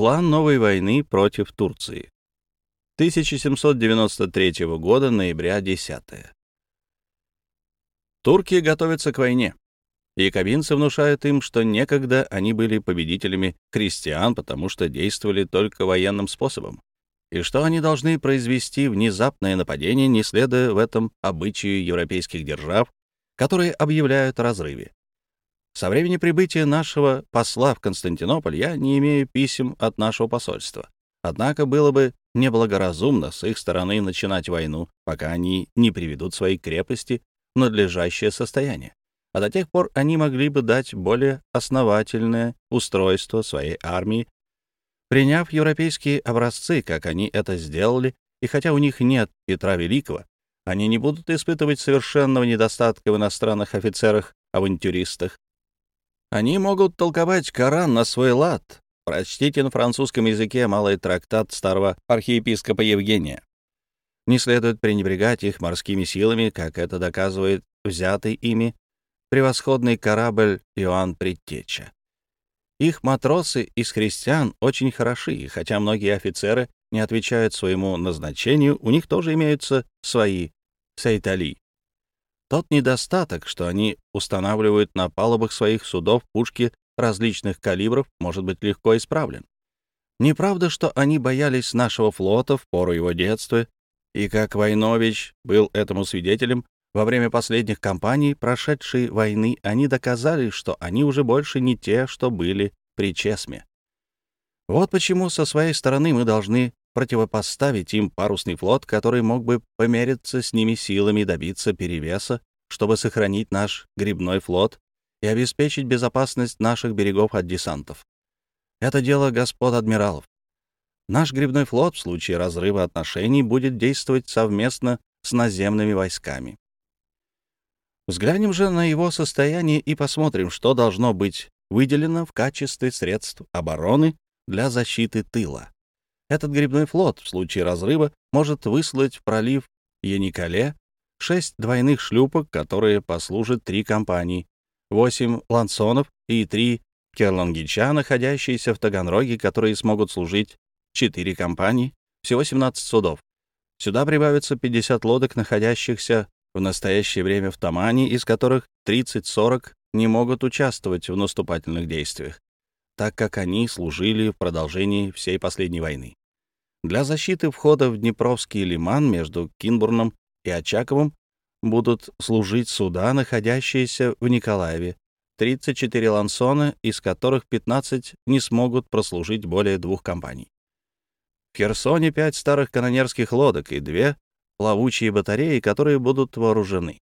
План новой войны против Турции. 1793 года, ноября 10. Турки готовятся к войне. Якобинцы внушают им, что некогда они были победителями христиан, потому что действовали только военным способом, и что они должны произвести внезапное нападение, не следуя в этом обычаю европейских держав, которые объявляют о разрыве. Со времени прибытия нашего посла в Константинополь я не имею писем от нашего посольства. Однако было бы неблагоразумно с их стороны начинать войну, пока они не приведут свои крепости в надлежащее состояние а до тех пор они могли бы дать более основательное устройство своей армии, приняв европейские образцы, как они это сделали, и хотя у них нет Петра Великого, они не будут испытывать совершенного недостатка в иностранных офицерах-авантюристах. Они могут толковать Коран на свой лад. Прочтите на французском языке малый трактат старого архиепископа Евгения. Не следует пренебрегать их морскими силами, как это доказывает взятый ими превосходный корабль Иоанн Предтеча. Их матросы из христиан очень хороши, и хотя многие офицеры не отвечают своему назначению, у них тоже имеются свои сайтали. Тот недостаток, что они устанавливают на палубах своих судов пушки различных калибров, может быть легко исправлен. Неправда, что они боялись нашего флота в пору его детства, и как Войнович был этому свидетелем, во время последних кампаний, прошедшей войны, они доказали, что они уже больше не те, что были при Чесме. Вот почему со своей стороны мы должны противопоставить им парусный флот, который мог бы помериться с ними силами и добиться перевеса, чтобы сохранить наш грибной флот и обеспечить безопасность наших берегов от десантов. Это дело господ адмиралов. Наш грибной флот в случае разрыва отношений будет действовать совместно с наземными войсками. Взглянем же на его состояние и посмотрим, что должно быть выделено в качестве средств обороны для защиты тыла. Этот грибной флот в случае разрыва может выслать в пролив Яникале шесть двойных шлюпок, которые послужат три компании, восемь лансонов и три керлангича, находящиеся в Таганроге, которые смогут служить четыре компании, всего 17 судов. Сюда прибавится 50 лодок, находящихся в настоящее время в Тамане, из которых 30-40 не могут участвовать в наступательных действиях, так как они служили в продолжении всей последней войны. Для защиты входа в Днепровский лиман между Кинбурном и Очаковым будут служить суда, находящиеся в Николаеве, 34 лансона, из которых 15 не смогут прослужить более двух компаний. В Херсоне пять старых канонерских лодок и две плавучие батареи, которые будут вооружены.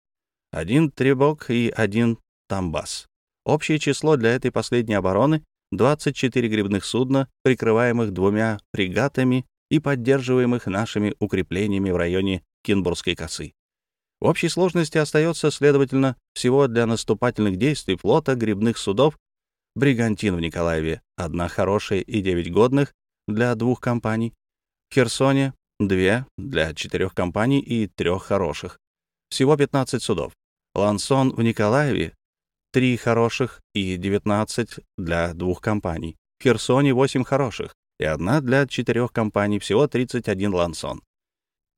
Один требок и один тамбас. Общее число для этой последней обороны — 24 грибных судна, прикрываемых двумя фрегатами и поддерживаемых нашими укреплениями в районе Кинбургской косы. В общей сложности остается, следовательно, всего для наступательных действий флота грибных судов «Бригантин» в Николаеве, одна хорошая и девять годных для двух компаний, в Херсоне две для четырех компаний и трех хороших. Всего 15 судов. Лансон в Николаеве — три хороших и 19 для двух компаний. В Херсоне — 8 хороших и одна для четырех компаний, всего 31 лансон.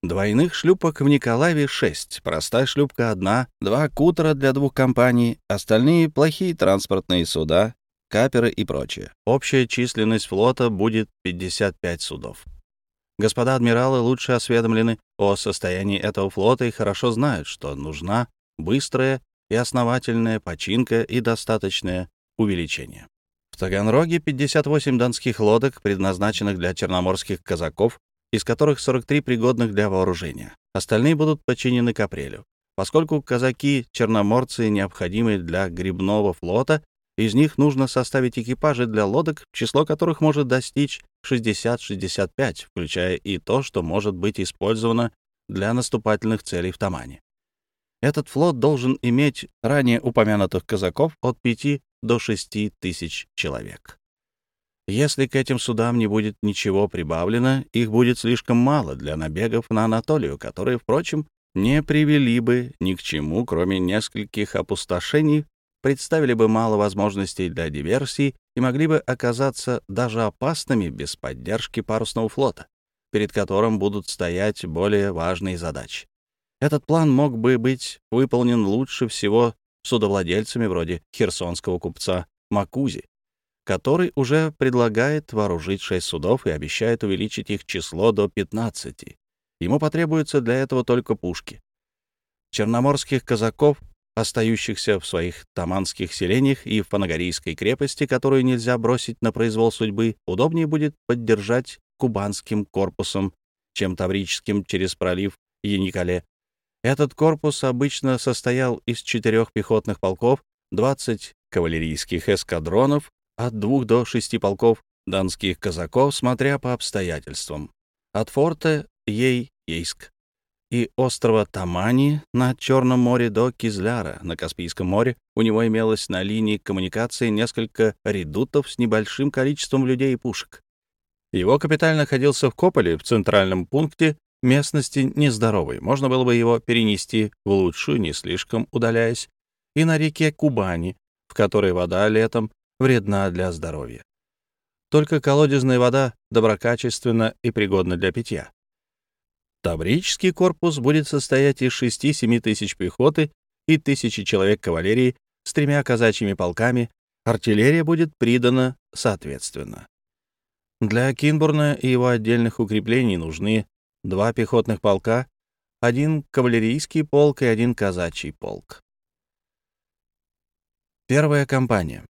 Двойных шлюпок в Николаеве 6, простая шлюпка одна, два кутера для двух компаний, остальные плохие транспортные суда, каперы и прочее. Общая численность флота будет 55 судов. Господа адмиралы лучше осведомлены о состоянии этого флота и хорошо знают, что нужна быстрая и основательная починка и достаточное увеличение. Таганроге 58 донских лодок, предназначенных для черноморских казаков, из которых 43 пригодных для вооружения. Остальные будут подчинены к апрелю. Поскольку казаки-черноморцы необходимы для грибного флота, из них нужно составить экипажи для лодок, число которых может достичь 60-65, включая и то, что может быть использовано для наступательных целей в Тамане. Этот флот должен иметь ранее упомянутых казаков от 5 до 6 тысяч человек. Если к этим судам не будет ничего прибавлено, их будет слишком мало для набегов на Анатолию, которые, впрочем, не привели бы ни к чему, кроме нескольких опустошений представили бы мало возможностей для диверсий и могли бы оказаться даже опасными без поддержки парусного флота, перед которым будут стоять более важные задачи. Этот план мог бы быть выполнен лучше всего судовладельцами вроде херсонского купца Макузи, который уже предлагает вооружить шесть судов и обещает увеличить их число до 15. Ему потребуются для этого только пушки. Черноморских казаков, остающихся в своих таманских селениях и в Панагорийской крепости, которую нельзя бросить на произвол судьбы, удобнее будет поддержать кубанским корпусом, чем таврическим через пролив Яникале. Этот корпус обычно состоял из четырех пехотных полков, 20 кавалерийских эскадронов, от двух до шести полков донских казаков, смотря по обстоятельствам. От форта Ей-Ейск и острова Тамани на Черном море до Кизляра на Каспийском море у него имелось на линии коммуникации несколько редутов с небольшим количеством людей и пушек. Его капиталь находился в Кополе, в центральном пункте местности нездоровой. Можно было бы его перенести в лучшую, не слишком удаляясь, и на реке Кубани, в которой вода летом вредна для здоровья. Только колодезная вода доброкачественна и пригодна для питья. Таврический корпус будет состоять из 6-7 тысяч пехоты и тысячи человек кавалерии с тремя казачьими полками, артиллерия будет придана соответственно. Для Кинбурна и его отдельных укреплений нужны два пехотных полка, один кавалерийский полк и один казачий полк. Первая кампания.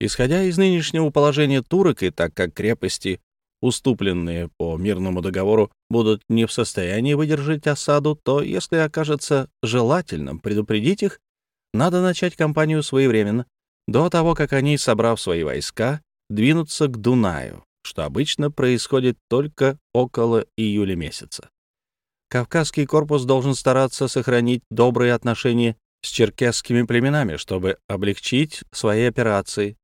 Исходя из нынешнего положения турок, и так как крепости, уступленные по мирному договору, будут не в состоянии выдержать осаду, то, если окажется желательным предупредить их, надо начать кампанию своевременно, до того, как они, собрав свои войска, двинутся к Дунаю, что обычно происходит только около июля месяца. Кавказский корпус должен стараться сохранить добрые отношения с черкесскими племенами, чтобы облегчить свои операции.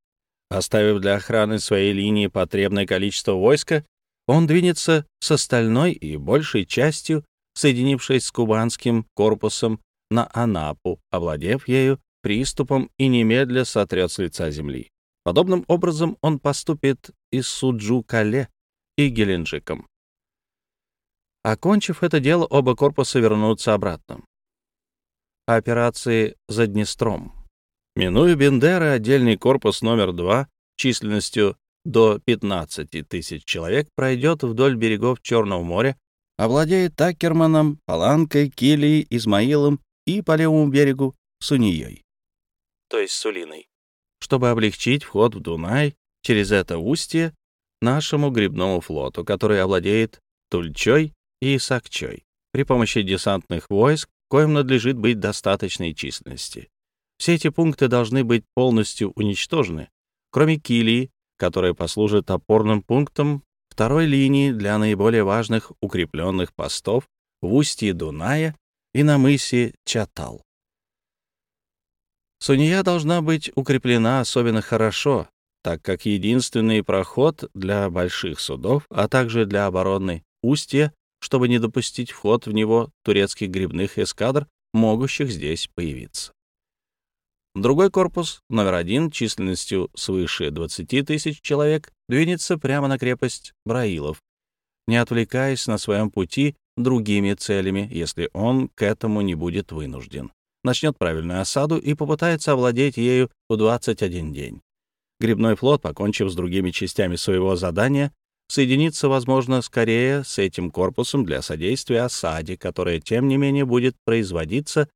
Оставив для охраны своей линии потребное количество войска, он двинется с остальной и большей частью, соединившись с кубанским корпусом, на Анапу, овладев ею приступом и немедля сотрет с лица земли. Подобным образом он поступит и с Суджу-Кале и Геленджиком. Окончив это дело, оба корпуса вернутся обратно. Операции за Днестром. Минуя Бендеры, отдельный корпус номер 2 численностью до 15 тысяч человек пройдет вдоль берегов Черного моря, овладеет Такерманом, Паланкой, Килией, Измаилом и по левому берегу Сунией, то есть Сулиной чтобы облегчить вход в Дунай через это устье нашему грибному флоту, который овладеет Тульчой и Сакчой при помощи десантных войск, коим надлежит быть достаточной численности. Все эти пункты должны быть полностью уничтожены, кроме Килии, которая послужит опорным пунктом второй линии для наиболее важных укрепленных постов в устье Дуная и на мысе Чатал. Суния должна быть укреплена особенно хорошо, так как единственный проход для больших судов, а также для оборонной устья, чтобы не допустить вход в него турецких грибных эскадр, могущих здесь появиться. Другой корпус, номер один, численностью свыше 20 тысяч человек, двинется прямо на крепость Браилов, не отвлекаясь на своем пути другими целями, если он к этому не будет вынужден начнет правильную осаду и попытается овладеть ею в 21 день. Грибной флот, покончив с другими частями своего задания, соединится, возможно, скорее с этим корпусом для содействия осаде, которая, тем не менее, будет производиться,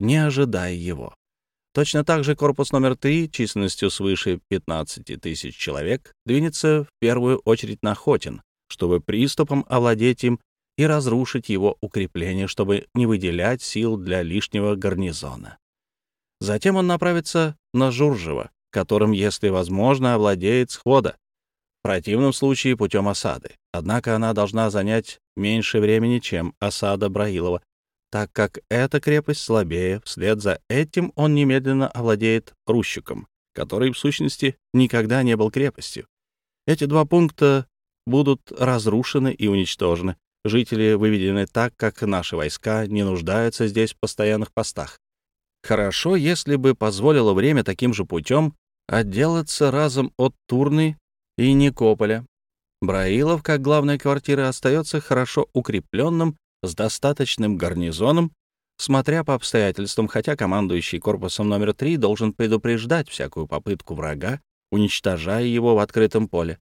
не ожидая его. Точно так же корпус номер 3, численностью свыше 15 тысяч человек, двинется в первую очередь на Хотин, чтобы приступом овладеть им и разрушить его укрепление, чтобы не выделять сил для лишнего гарнизона. Затем он направится на Журжево, которым, если возможно, овладеет схода, в противном случае путем осады. Однако она должна занять меньше времени, чем осада Браилова, так как эта крепость слабее, вслед за этим он немедленно овладеет Рущиком, который, в сущности, никогда не был крепостью. Эти два пункта будут разрушены и уничтожены, Жители выведены так, как наши войска не нуждаются здесь в постоянных постах. Хорошо, если бы позволило время таким же путем отделаться разом от Турны и Никополя. Браилов, как главная квартира, остается хорошо укрепленным, с достаточным гарнизоном, смотря по обстоятельствам, хотя командующий корпусом номер 3 должен предупреждать всякую попытку врага, уничтожая его в открытом поле.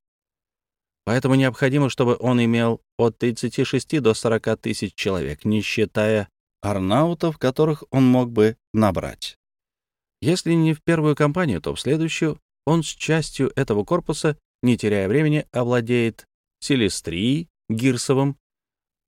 Поэтому необходимо, чтобы он имел от 36 до 40 тысяч человек, не считая арнаутов, которых он мог бы набрать. Если не в первую кампанию, то в следующую он с частью этого корпуса, не теряя времени, овладеет Селестрией, Гирсовым,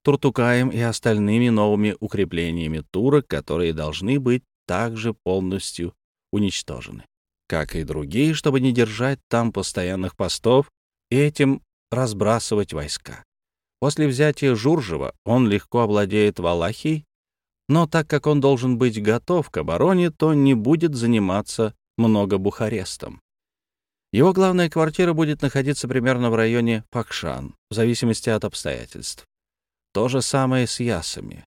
Туртукаем и остальными новыми укреплениями турок, которые должны быть также полностью уничтожены, как и другие, чтобы не держать там постоянных постов и этим разбрасывать войска. После взятия Журжева он легко овладеет Валахией, но так как он должен быть готов к обороне, то не будет заниматься много Бухарестом. Его главная квартира будет находиться примерно в районе Пакшан, в зависимости от обстоятельств. То же самое с Ясами.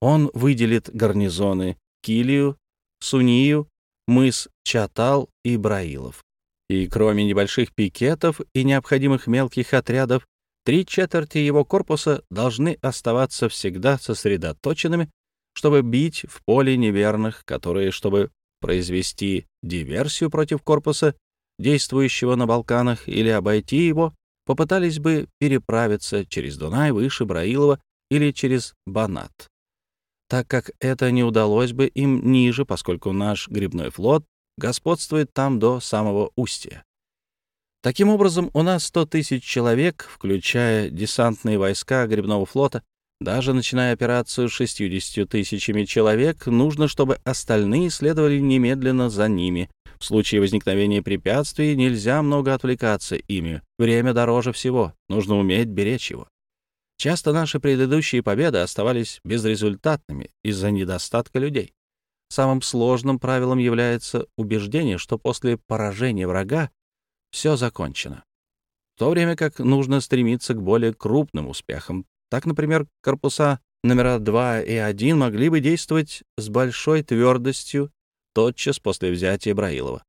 Он выделит гарнизоны Килию, Сунию, мыс Чатал и Браилов. И кроме небольших пикетов и необходимых мелких отрядов, Три четверти его корпуса должны оставаться всегда сосредоточенными, чтобы бить в поле неверных, которые, чтобы произвести диверсию против корпуса, действующего на Балканах, или обойти его, попытались бы переправиться через Дунай выше Браилова или через Банат. Так как это не удалось бы им ниже, поскольку наш грибной флот господствует там до самого устья. Таким образом, у нас 100 тысяч человек, включая десантные войска грибного флота. Даже начиная операцию с 60 тысячами человек, нужно, чтобы остальные следовали немедленно за ними. В случае возникновения препятствий нельзя много отвлекаться ими. Время дороже всего, нужно уметь беречь его. Часто наши предыдущие победы оставались безрезультатными из-за недостатка людей. Самым сложным правилом является убеждение, что после поражения врага все закончено. В то время как нужно стремиться к более крупным успехам. Так, например, корпуса номера 2 и 1 могли бы действовать с большой твердостью тотчас после взятия Браилова.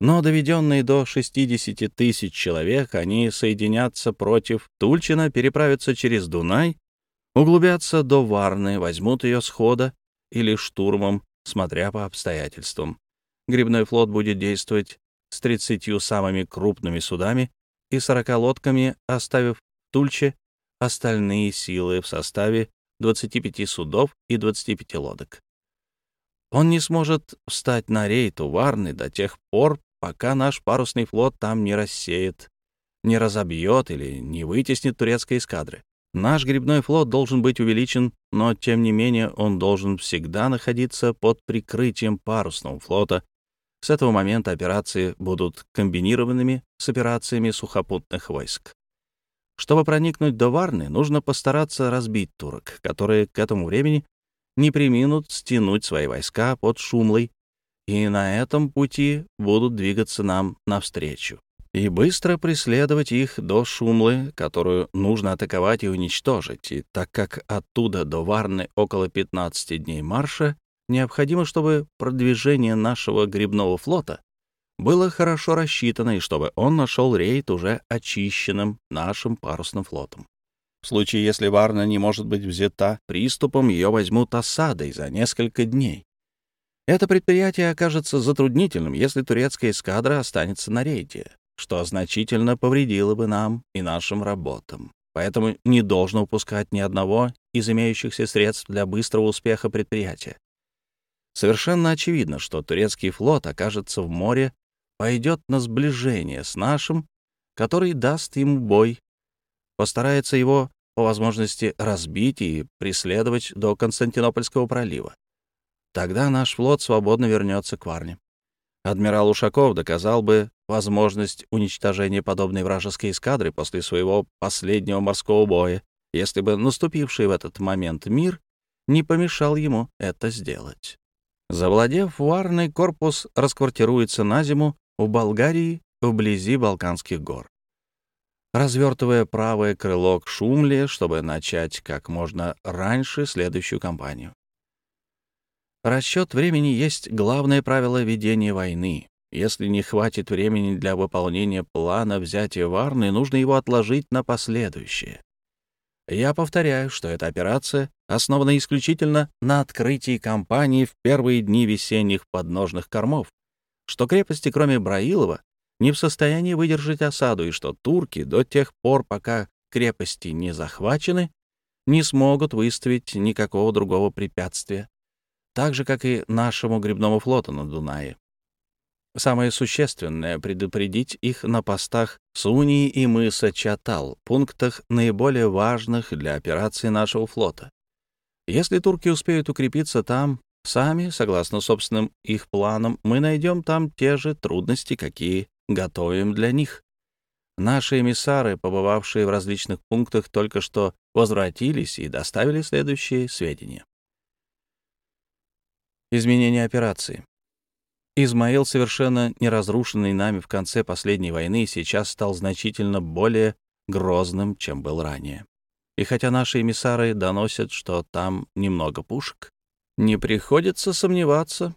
Но доведенные до 60 тысяч человек, они соединятся против Тульчина, переправятся через Дунай, углубятся до Варны, возьмут ее схода или штурмом, смотря по обстоятельствам. Грибной флот будет действовать с 30 самыми крупными судами и 40 лодками, оставив Тульче остальные силы в составе 25 судов и 25 лодок. Он не сможет встать на рейд у Варны до тех пор, пока наш парусный флот там не рассеет, не разобьет или не вытеснит турецкой эскадры. Наш грибной флот должен быть увеличен, но, тем не менее, он должен всегда находиться под прикрытием парусного флота с этого момента операции будут комбинированными с операциями сухопутных войск. Чтобы проникнуть до Варны, нужно постараться разбить турок, которые к этому времени не приминут стянуть свои войска под Шумлой, и на этом пути будут двигаться нам навстречу, и быстро преследовать их до Шумлы, которую нужно атаковать и уничтожить, и так как оттуда до Варны около 15 дней марша, необходимо, чтобы продвижение нашего грибного флота было хорошо рассчитано и чтобы он нашел рейд уже очищенным нашим парусным флотом. В случае, если Варна не может быть взята приступом, ее возьмут осадой за несколько дней. Это предприятие окажется затруднительным, если турецкая эскадра останется на рейде, что значительно повредило бы нам и нашим работам. Поэтому не должно упускать ни одного из имеющихся средств для быстрого успеха предприятия. Совершенно очевидно, что турецкий флот окажется в море, пойдет на сближение с нашим, который даст ему бой, постарается его по возможности разбить и преследовать до Константинопольского пролива. Тогда наш флот свободно вернется к Варне. Адмирал Ушаков доказал бы возможность уничтожения подобной вражеской эскадры после своего последнего морского боя, если бы наступивший в этот момент мир не помешал ему это сделать. Завладев Варной, корпус расквартируется на зиму в Болгарии вблизи Балканских гор. Развертывая правое крыло к Шумле, чтобы начать как можно раньше следующую кампанию. Расчет времени есть главное правило ведения войны, Если не хватит времени для выполнения плана взятия Варны, нужно его отложить на последующее. Я повторяю, что эта операция основана исключительно на открытии кампании в первые дни весенних подножных кормов, что крепости, кроме Браилова, не в состоянии выдержать осаду, и что турки до тех пор, пока крепости не захвачены, не смогут выставить никакого другого препятствия, так же, как и нашему грибному флоту на Дунае. Самое существенное — предупредить их на постах Сунии и мыса Чатал, пунктах, наиболее важных для операции нашего флота. Если турки успеют укрепиться там, сами, согласно собственным их планам, мы найдем там те же трудности, какие готовим для них. Наши эмиссары, побывавшие в различных пунктах, только что возвратились и доставили следующие сведения. Изменение операции. Измаил, совершенно не разрушенный нами в конце последней войны, сейчас стал значительно более грозным, чем был ранее. И хотя наши эмиссары доносят, что там немного пушек, не приходится сомневаться,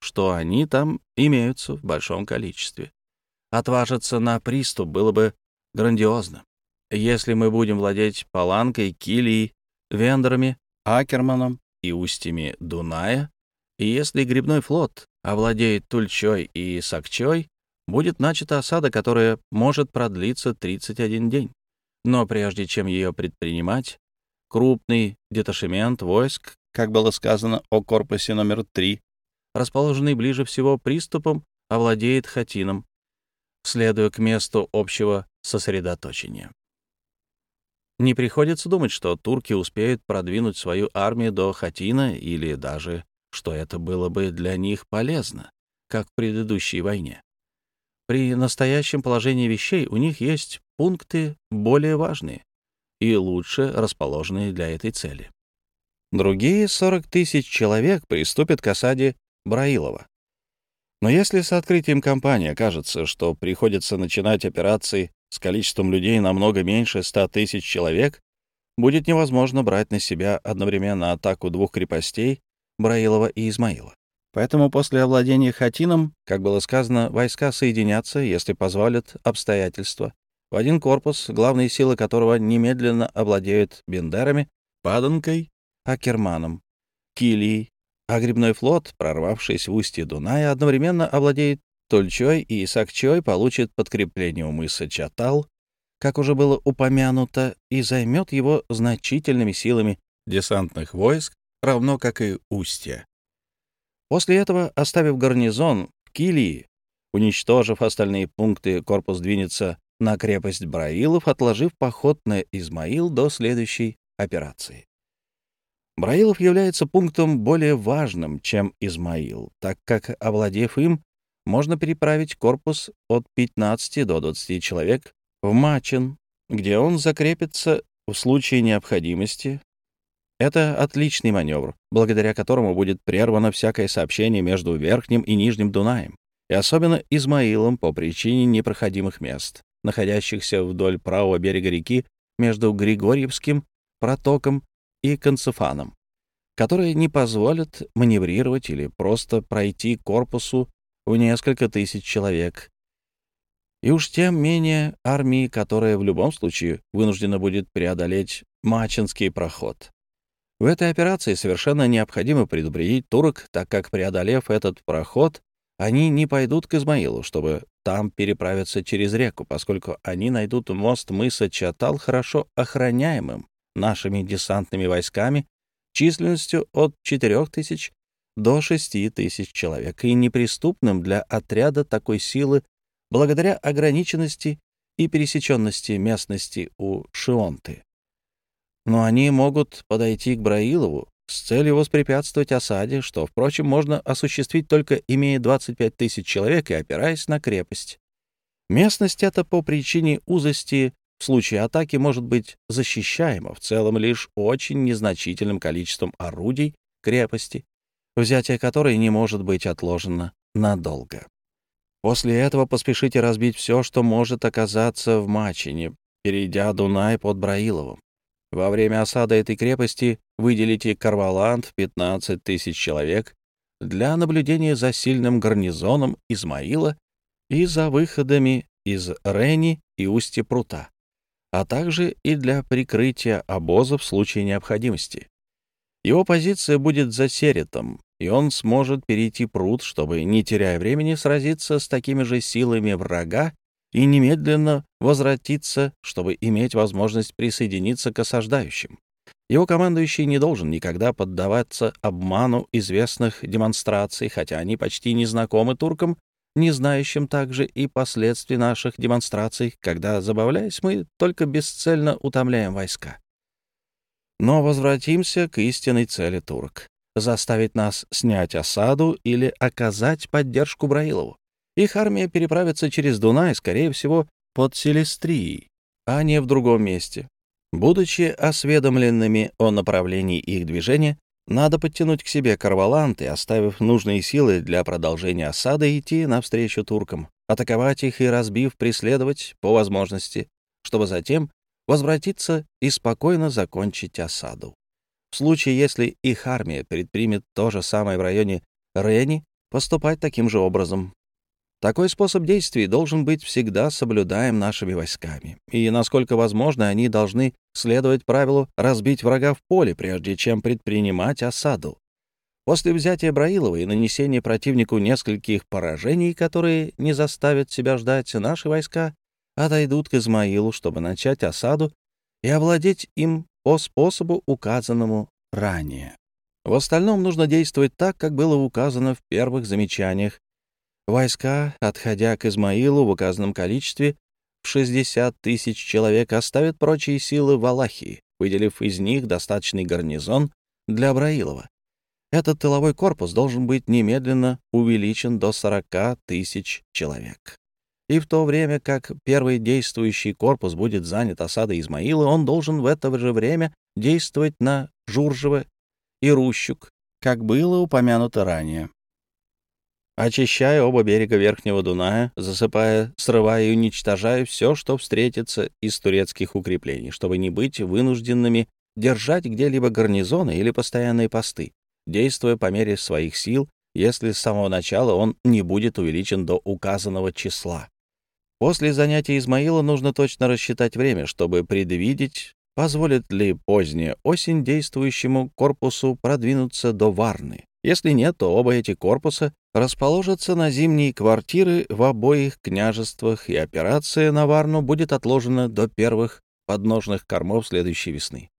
что они там имеются в большом количестве. Отважиться на приступ было бы грандиозно. Если мы будем владеть Паланкой, Килией, Вендорами, Акерманом и устьями Дуная, и если грибной флот овладеет Тульчой и Сакчой, будет начата осада, которая может продлиться 31 день. Но прежде чем ее предпринимать, крупный деташемент войск, как было сказано о корпусе номер 3, расположенный ближе всего приступом, овладеет Хатином, следуя к месту общего сосредоточения. Не приходится думать, что турки успеют продвинуть свою армию до Хатина или даже что это было бы для них полезно, как в предыдущей войне. При настоящем положении вещей у них есть пункты более важные и лучше расположенные для этой цели. Другие 40 тысяч человек приступят к осаде Браилова. Но если с открытием кампании окажется, что приходится начинать операции с количеством людей намного меньше 100 тысяч человек, будет невозможно брать на себя одновременно атаку двух крепостей Браилова и Измаила. Поэтому после овладения Хатином, как было сказано, войска соединятся, если позволят обстоятельства, в один корпус, главные силы которого немедленно овладеют Бендерами, Паданкой, Акерманом, Килией, а грибной флот, прорвавшись в устье Дуная, одновременно овладеет Тульчой и Сакчой, получит подкрепление у мыса Чатал, как уже было упомянуто, и займет его значительными силами десантных войск равно как и устье. После этого, оставив гарнизон в Килии, уничтожив остальные пункты, корпус двинется на крепость Браилов, отложив поход на Измаил до следующей операции. Браилов является пунктом более важным, чем Измаил, так как, овладев им, можно переправить корпус от 15 до 20 человек в Мачин, где он закрепится в случае необходимости это отличный маневр, благодаря которому будет прервано всякое сообщение между Верхним и Нижним Дунаем, и особенно Измаилом по причине непроходимых мест, находящихся вдоль правого берега реки между Григорьевским протоком и Концефаном, которые не позволят маневрировать или просто пройти корпусу в несколько тысяч человек, и уж тем менее армии, которая в любом случае вынуждена будет преодолеть Мачинский проход. В этой операции совершенно необходимо предупредить турок, так как, преодолев этот проход, они не пойдут к Измаилу, чтобы там переправиться через реку, поскольку они найдут мост мыса Чатал хорошо охраняемым нашими десантными войсками численностью от 4 тысяч до 6 тысяч человек и неприступным для отряда такой силы благодаря ограниченности и пересеченности местности у Шионты но они могут подойти к Браилову с целью воспрепятствовать осаде, что, впрочем, можно осуществить только имея 25 тысяч человек и опираясь на крепость. Местность эта по причине узости в случае атаки может быть защищаема в целом лишь очень незначительным количеством орудий крепости, взятие которой не может быть отложено надолго. После этого поспешите разбить все, что может оказаться в Мачине, перейдя Дунай под Браиловым. Во время осады этой крепости выделите Карваланд в 15 тысяч человек, для наблюдения за сильным гарнизоном Измаила и за выходами из Рени и устья прута, а также и для прикрытия обоза в случае необходимости. Его позиция будет за Серетом, и он сможет перейти пруд, чтобы, не теряя времени, сразиться с такими же силами врага и немедленно возвратиться, чтобы иметь возможность присоединиться к осаждающим. Его командующий не должен никогда поддаваться обману известных демонстраций, хотя они почти не знакомы туркам, не знающим также и последствий наших демонстраций, когда, забавляясь, мы только бесцельно утомляем войска. Но возвратимся к истинной цели турок — заставить нас снять осаду или оказать поддержку Браилову. Их армия переправится через Дунай, скорее всего, под Селестрией, а не в другом месте. Будучи осведомленными о направлении их движения, надо подтянуть к себе Карвалант и, оставив нужные силы для продолжения осады, идти навстречу туркам, атаковать их и, разбив, преследовать по возможности, чтобы затем возвратиться и спокойно закончить осаду. В случае, если их армия предпримет то же самое в районе Рени, поступать таким же образом. Такой способ действий должен быть всегда соблюдаем нашими войсками, и, насколько возможно, они должны следовать правилу разбить врага в поле, прежде чем предпринимать осаду. После взятия Браилова и нанесения противнику нескольких поражений, которые не заставят себя ждать, наши войска отойдут к Измаилу, чтобы начать осаду и овладеть им по способу, указанному ранее. В остальном нужно действовать так, как было указано в первых замечаниях Войска, отходя к Измаилу в указанном количестве, в 60 тысяч человек оставят прочие силы в Алахии, выделив из них достаточный гарнизон для Абраилова. Этот тыловой корпус должен быть немедленно увеличен до 40 тысяч человек. И в то время как первый действующий корпус будет занят осадой Измаила, он должен в это же время действовать на Журжево и Рущук, как было упомянуто ранее очищая оба берега Верхнего Дуная, засыпая, срывая и уничтожая все, что встретится из турецких укреплений, чтобы не быть вынужденными держать где-либо гарнизоны или постоянные посты, действуя по мере своих сил, если с самого начала он не будет увеличен до указанного числа. После занятия Измаила нужно точно рассчитать время, чтобы предвидеть, позволит ли поздняя осень действующему корпусу продвинуться до Варны. Если нет, то оба эти корпуса расположатся на зимние квартиры в обоих княжествах, и операция на Варну будет отложена до первых подножных кормов следующей весны.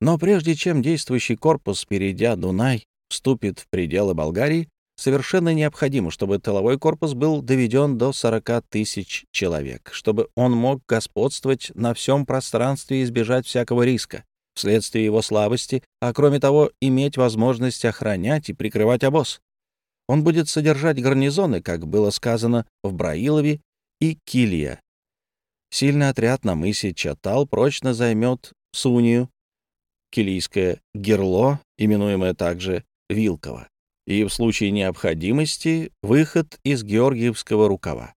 Но прежде чем действующий корпус, перейдя Дунай, вступит в пределы Болгарии, совершенно необходимо, чтобы тыловой корпус был доведен до 40 тысяч человек, чтобы он мог господствовать на всем пространстве и избежать всякого риска вследствие его слабости, а кроме того, иметь возможность охранять и прикрывать обоз. Он будет содержать гарнизоны, как было сказано, в Браилове и Килия. Сильный отряд на мысе Чатал прочно займет Сунию, килийское Герло, именуемое также Вилково, и в случае необходимости выход из Георгиевского рукава.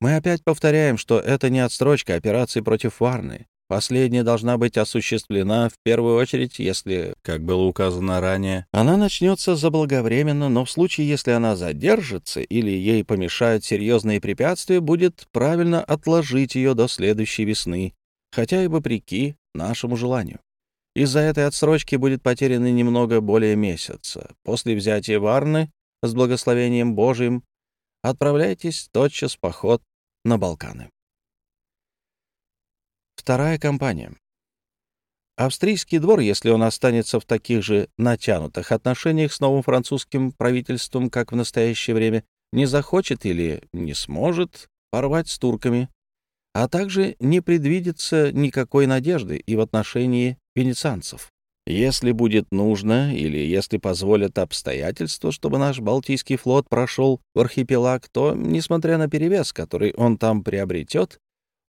Мы опять повторяем, что это не отстрочка операции против Варны. Последняя должна быть осуществлена в первую очередь, если, как было указано ранее, она начнется заблаговременно, но в случае, если она задержится или ей помешают серьезные препятствия, будет правильно отложить ее до следующей весны, хотя и вопреки нашему желанию. Из-за этой отсрочки будет потеряно немного более месяца. После взятия Варны с благословением Божиим отправляйтесь тотчас в поход на Балканы. Вторая компания. Австрийский двор, если он останется в таких же натянутых отношениях с новым французским правительством, как в настоящее время, не захочет или не сможет порвать с турками, а также не предвидится никакой надежды и в отношении венецианцев. Если будет нужно или если позволят обстоятельства, чтобы наш Балтийский флот прошел в архипелаг, то, несмотря на перевес, который он там приобретет,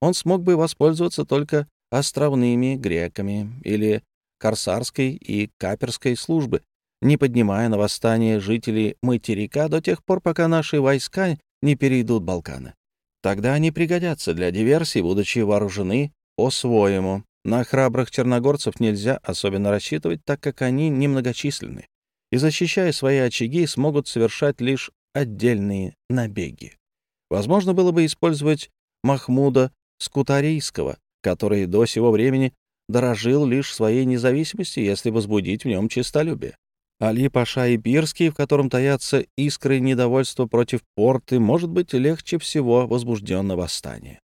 он смог бы воспользоваться только островными греками или корсарской и каперской службы, не поднимая на восстание жителей материка до тех пор, пока наши войска не перейдут Балканы. Тогда они пригодятся для диверсий, будучи вооружены по-своему. На храбрых черногорцев нельзя особенно рассчитывать, так как они немногочисленны. и, защищая свои очаги, смогут совершать лишь отдельные набеги. Возможно было бы использовать Махмуда Скутарийского, который до сего времени дорожил лишь своей независимостью, если возбудить в нем честолюбие. Али Паша и Пирский, в котором таятся искры недовольства против порты, может быть легче всего возбужден на восстание.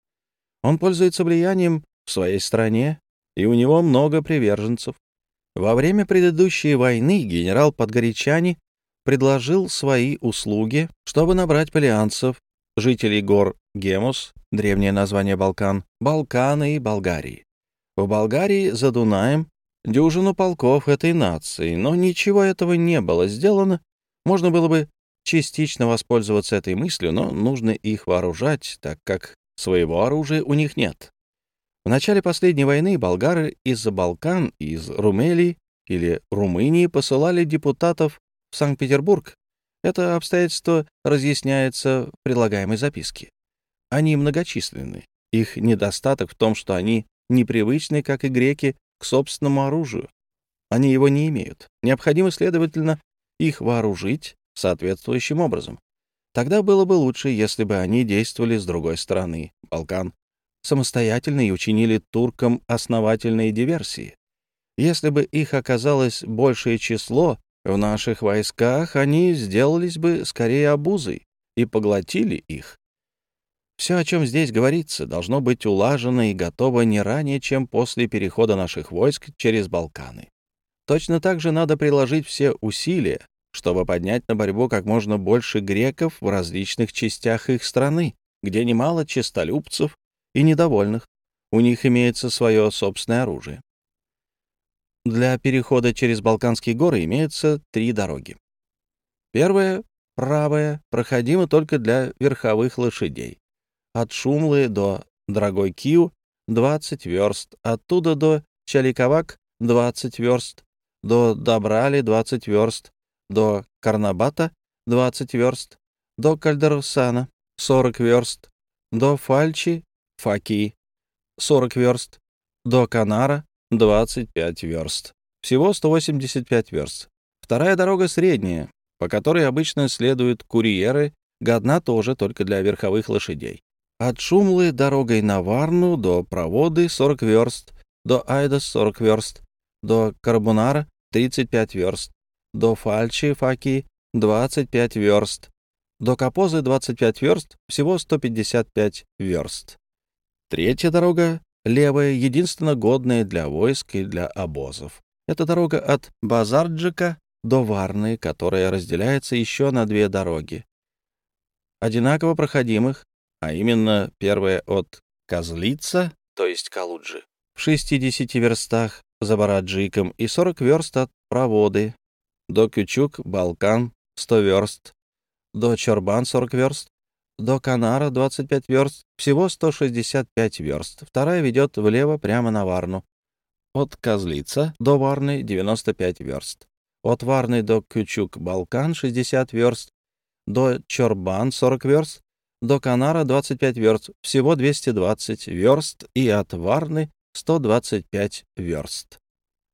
Он пользуется влиянием в своей стране, и у него много приверженцев. Во время предыдущей войны генерал Подгорячани предложил свои услуги, чтобы набрать полианцев, жителей гор Гемус, древнее название Балкан, Балканы и Болгарии. В Болгарии за Дунаем дюжину полков этой нации, но ничего этого не было сделано. Можно было бы частично воспользоваться этой мыслью, но нужно их вооружать, так как своего оружия у них нет. В начале последней войны болгары из-за Балкан, из Румелии или Румынии посылали депутатов в Санкт-Петербург. Это обстоятельство разъясняется в предлагаемой записке. Они многочисленны. Их недостаток в том, что они непривычны, как и греки, к собственному оружию. Они его не имеют. Необходимо, следовательно, их вооружить соответствующим образом. Тогда было бы лучше, если бы они действовали с другой стороны, Балкан, самостоятельно и учинили туркам основательные диверсии. Если бы их оказалось большее число в наших войсках, они сделались бы скорее обузой и поглотили их. Все, о чем здесь говорится, должно быть улажено и готово не ранее, чем после перехода наших войск через Балканы. Точно так же надо приложить все усилия, чтобы поднять на борьбу как можно больше греков в различных частях их страны, где немало честолюбцев и недовольных. У них имеется свое собственное оружие. Для перехода через Балканские горы имеются три дороги. Первая, правая, проходима только для верховых лошадей от Шумлы до Дорогой Киу 20 верст, оттуда до Чаликовак 20 верст, до Добрали 20 верст, до Карнабата 20 верст, до Кальдерусана 40 верст, до Фальчи, Факи 40 верст, до Канара 25 верст. Всего 185 верст. Вторая дорога средняя, по которой обычно следуют курьеры, годна тоже только для верховых лошадей. От Шумлы дорогой на Варну до Проводы 40 верст, до Айдас 40 верст, до Карбунара 35 верст, до Фальчи Факи 25 верст, до Капозы 25 верст, всего 155 верст. Третья дорога, левая, единственно годная для войск и для обозов. Это дорога от Базарджика до Варны, которая разделяется еще на две дороги. Одинаково проходимых, а именно первая от Козлица, то есть Калуджи, в 60 верстах за Бараджиком и 40 верст от Проводы, до Кючук, Балкан, 100 верст, до Чорбан, 40 верст, до Канара, 25 верст, всего 165 верст. Вторая ведет влево прямо на Варну. От Козлица до Варны 95 верст. От Варны до Кючук, Балкан, 60 верст, до Чорбан, 40 верст, до Канара 25 верст, всего 220 верст, и от Варны 125 верст.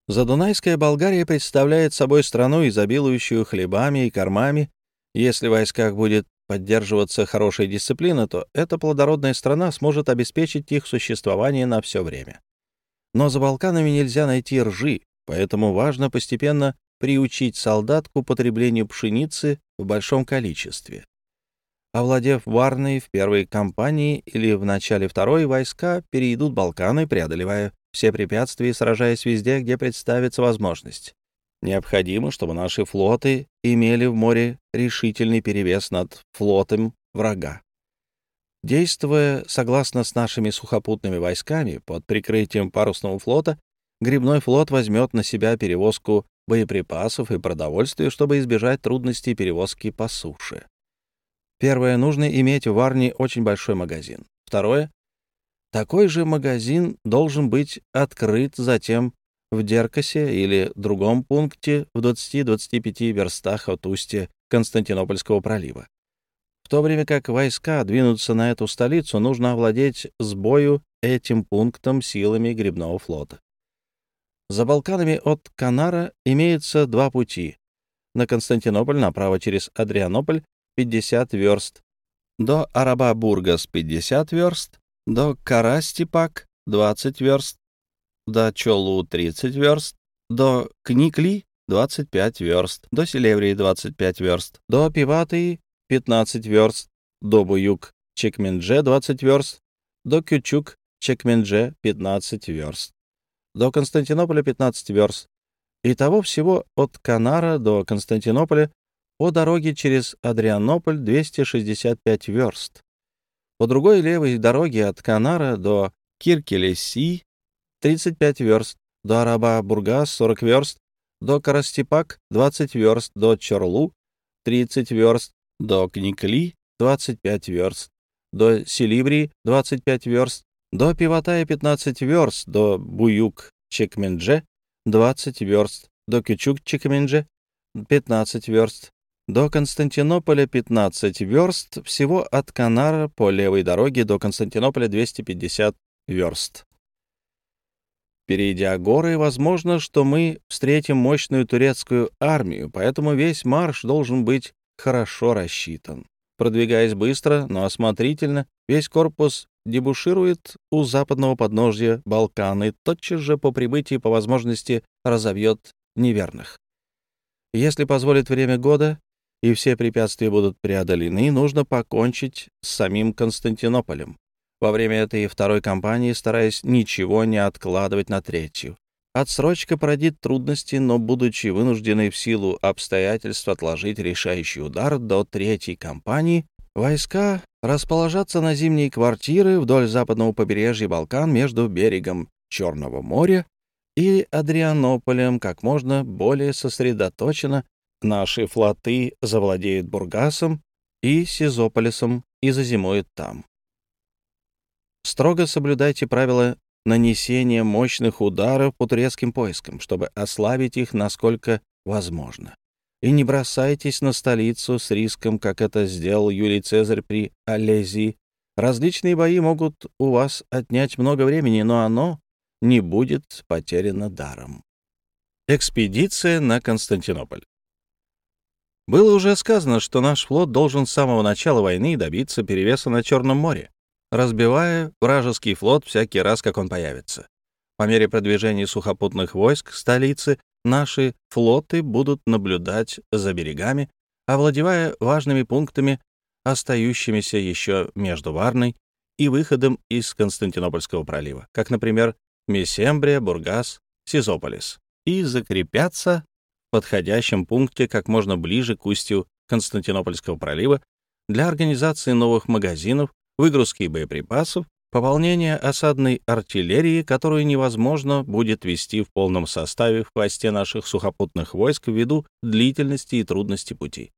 Задунайская Болгария представляет собой страну, изобилующую хлебами и кормами. Если в войсках будет поддерживаться хорошая дисциплина, то эта плодородная страна сможет обеспечить их существование на все время. Но за Балканами нельзя найти ржи, поэтому важно постепенно приучить солдат к употреблению пшеницы в большом количестве. Овладев Варной в первой кампании или в начале второй, войска перейдут Балканы, преодолевая все препятствия и сражаясь везде, где представится возможность. Необходимо, чтобы наши флоты имели в море решительный перевес над флотом врага. Действуя согласно с нашими сухопутными войсками под прикрытием парусного флота, грибной флот возьмет на себя перевозку боеприпасов и продовольствия, чтобы избежать трудностей перевозки по суше. Первое, нужно иметь в Варне очень большой магазин. Второе, такой же магазин должен быть открыт затем в Деркасе или другом пункте в 20-25 верстах от устья Константинопольского пролива. В то время как войска двинутся на эту столицу, нужно овладеть с бою этим пунктом силами грибного флота. За Балканами от Канара имеется два пути на Константинополь направо через Адрианополь 50 верст, до Арабабургас 50 верст, до Карастипак 20 верст, до Чолу 30 верст, до Кникли 25 верст, до Селеврии 25 верст, до Пиватии 15 верст, до Буюк Чекмендже 20 верст, до Кючук Чекмендже 15 верст, до Константинополя 15 верст. Итого всего от Канара до Константинополя по дороге через Адрианополь 265 верст. По другой левой дороге от Канара до Киркелеси 35 верст, до Араба-Бургас 40 верст, до Карастепак 20 верст, до Чорлу 30 верст, до Кникли 25 верст, до Селибри 25 верст, до Пиватая 15 верст, до Буюк-Чекмендже 20 верст, до Кючук-Чекмендже 15 верст, до Константинополя 15 верст, всего от Канара по левой дороге до Константинополя 250 верст. Перейдя горы, возможно, что мы встретим мощную турецкую армию, поэтому весь марш должен быть хорошо рассчитан. Продвигаясь быстро, но осмотрительно, весь корпус дебуширует у западного подножья Балкан и тотчас же по прибытии по возможности разовьет неверных. Если позволит время года, и все препятствия будут преодолены, нужно покончить с самим Константинополем. Во время этой второй кампании, стараясь ничего не откладывать на третью. Отсрочка породит трудности, но, будучи вынужденной в силу обстоятельств отложить решающий удар до третьей кампании, войска расположатся на зимние квартиры вдоль западного побережья Балкан между берегом Черного моря и Адрианополем как можно более сосредоточенно Наши флоты завладеют Бургасом и Сизополисом и зазимуют там. Строго соблюдайте правила нанесения мощных ударов по турецким поискам, чтобы ослабить их насколько возможно. И не бросайтесь на столицу с риском, как это сделал Юлий Цезарь при Алезии. Различные бои могут у вас отнять много времени, но оно не будет потеряно даром. Экспедиция на Константинополь было уже сказано, что наш флот должен с самого начала войны добиться перевеса на Черном море, разбивая вражеский флот всякий раз, как он появится. По мере продвижения сухопутных войск столицы наши флоты будут наблюдать за берегами, овладевая важными пунктами, остающимися еще между Варной и выходом из Константинопольского пролива, как, например, Месембрия, Бургас, Сизополис, и закрепятся подходящем пункте как можно ближе к устью Константинопольского пролива для организации новых магазинов, выгрузки боеприпасов, пополнения осадной артиллерии, которую невозможно будет вести в полном составе в хвосте наших сухопутных войск ввиду длительности и трудности пути,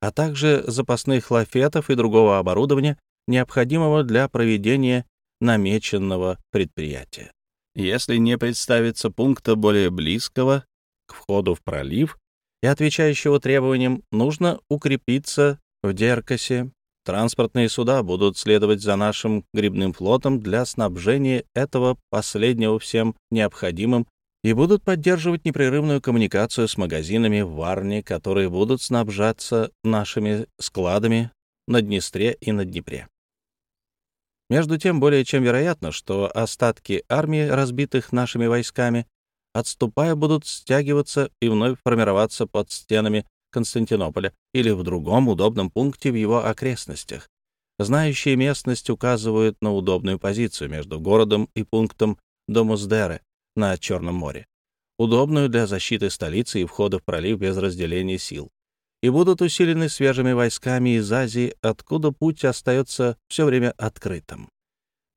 а также запасных лафетов и другого оборудования, необходимого для проведения намеченного предприятия. Если не представится пункта более близкого к входу в пролив и отвечающего требованиям, нужно укрепиться в Деркасе. Транспортные суда будут следовать за нашим грибным флотом для снабжения этого последнего всем необходимым и будут поддерживать непрерывную коммуникацию с магазинами в Варне, которые будут снабжаться нашими складами на Днестре и на Днепре. Между тем, более чем вероятно, что остатки армии, разбитых нашими войсками, отступая, будут стягиваться и вновь формироваться под стенами Константинополя или в другом удобном пункте в его окрестностях. Знающие местность указывают на удобную позицию между городом и пунктом Домуздере на Черном море, удобную для защиты столицы и входа в пролив без разделения сил, и будут усилены свежими войсками из Азии, откуда путь остается все время открытым.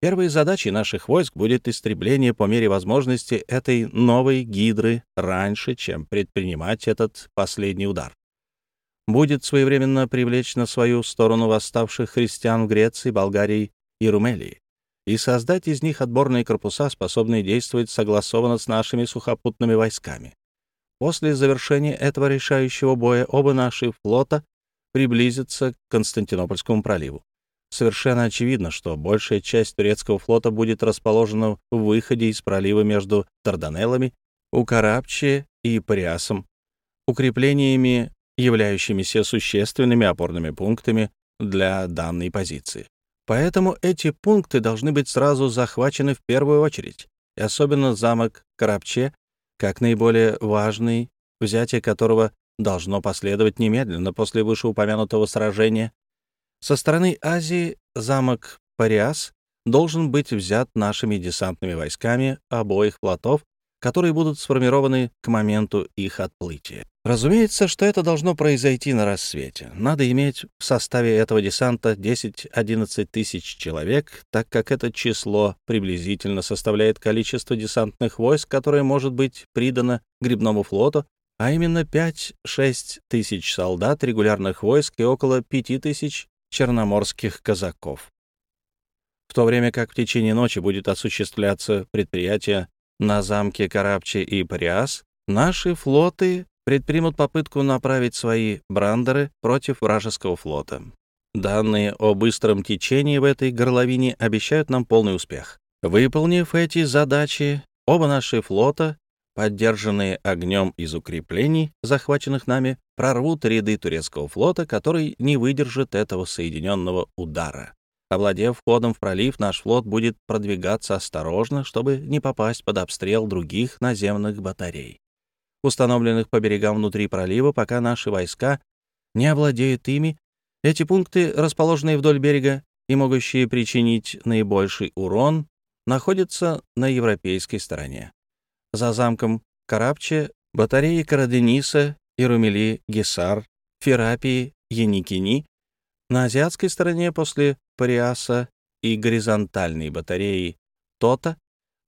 Первой задачей наших войск будет истребление по мере возможности этой новой гидры раньше, чем предпринимать этот последний удар. Будет своевременно привлечь на свою сторону восставших христиан в Греции, Болгарии и Румелии и создать из них отборные корпуса, способные действовать согласованно с нашими сухопутными войсками. После завершения этого решающего боя оба наши флота приблизятся к Константинопольскому проливу. Совершенно очевидно, что большая часть турецкого флота будет расположена в выходе из пролива между Дарданеллами, у Карабчи и Париасом, укреплениями являющимися существенными опорными пунктами для данной позиции. Поэтому эти пункты должны быть сразу захвачены в первую очередь, и особенно замок Карабче, как наиболее важный, взятие которого должно последовать немедленно после вышеупомянутого сражения. Со стороны Азии замок Париас должен быть взят нашими десантными войсками обоих флотов которые будут сформированы к моменту их отплытия. Разумеется, что это должно произойти на рассвете. Надо иметь в составе этого десанта 10-11 тысяч человек, так как это число приблизительно составляет количество десантных войск, которое может быть придано грибному флоту, а именно 5-6 тысяч солдат регулярных войск и около 5 тысяч черноморских казаков. В то время как в течение ночи будет осуществляться предприятие на замке Карабче и Париас, наши флоты предпримут попытку направить свои брандеры против вражеского флота. Данные о быстром течении в этой горловине обещают нам полный успех. Выполнив эти задачи, оба наши флота, поддержанные огнем из укреплений, захваченных нами, прорвут ряды турецкого флота, который не выдержит этого соединенного удара. Овладев входом в пролив, наш флот будет продвигаться осторожно, чтобы не попасть под обстрел других наземных батарей, установленных по берегам внутри пролива, пока наши войска не овладеют ими. Эти пункты, расположенные вдоль берега и могущие причинить наибольший урон, находятся на европейской стороне. За замком Карабче батареи Карадениса, Ирумели, Гесар, Ферапии, Яникини на азиатской стороне после Париаса и горизонтальной батареи Тота,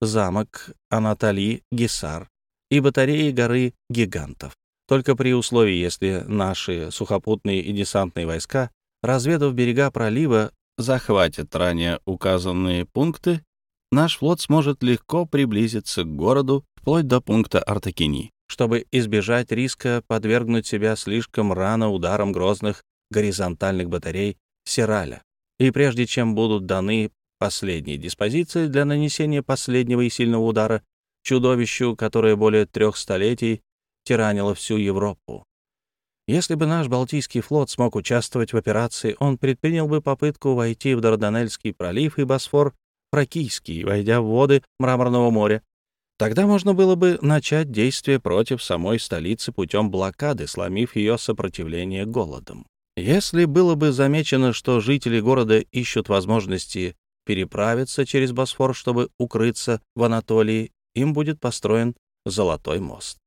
замок Анатолий Гисар и батареи горы Гигантов. Только при условии, если наши сухопутные и десантные войска, разведав берега пролива, захватят ранее указанные пункты, наш флот сможет легко приблизиться к городу вплоть до пункта Артакини, чтобы избежать риска подвергнуть себя слишком рано ударам грозных горизонтальных батарей Сираля и прежде чем будут даны последние диспозиции для нанесения последнего и сильного удара чудовищу, которое более трех столетий тиранило всю Европу. Если бы наш Балтийский флот смог участвовать в операции, он предпринял бы попытку войти в Дарданельский пролив и Босфор Фракийский, войдя в воды Мраморного моря. Тогда можно было бы начать действие против самой столицы путем блокады, сломив ее сопротивление голодом. Если было бы замечено, что жители города ищут возможности переправиться через Босфор, чтобы укрыться в Анатолии, им будет построен Золотой мост.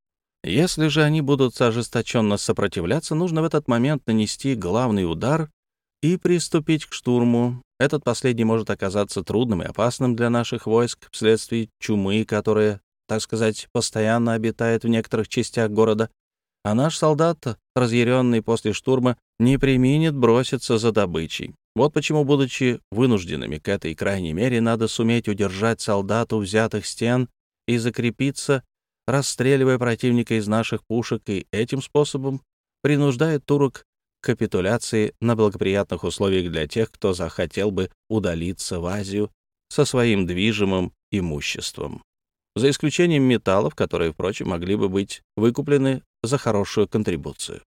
Если же они будут ожесточенно сопротивляться, нужно в этот момент нанести главный удар и приступить к штурму. Этот последний может оказаться трудным и опасным для наших войск вследствие чумы, которая, так сказать, постоянно обитает в некоторых частях города, а наш солдат, разъяренный после штурма, не применит броситься за добычей. Вот почему, будучи вынужденными к этой крайней мере, надо суметь удержать солдату взятых стен и закрепиться, расстреливая противника из наших пушек, и этим способом принуждает турок к капитуляции на благоприятных условиях для тех, кто захотел бы удалиться в Азию со своим движимым имуществом за исключением металлов, которые, впрочем, могли бы быть выкуплены за хорошую контрибуцию.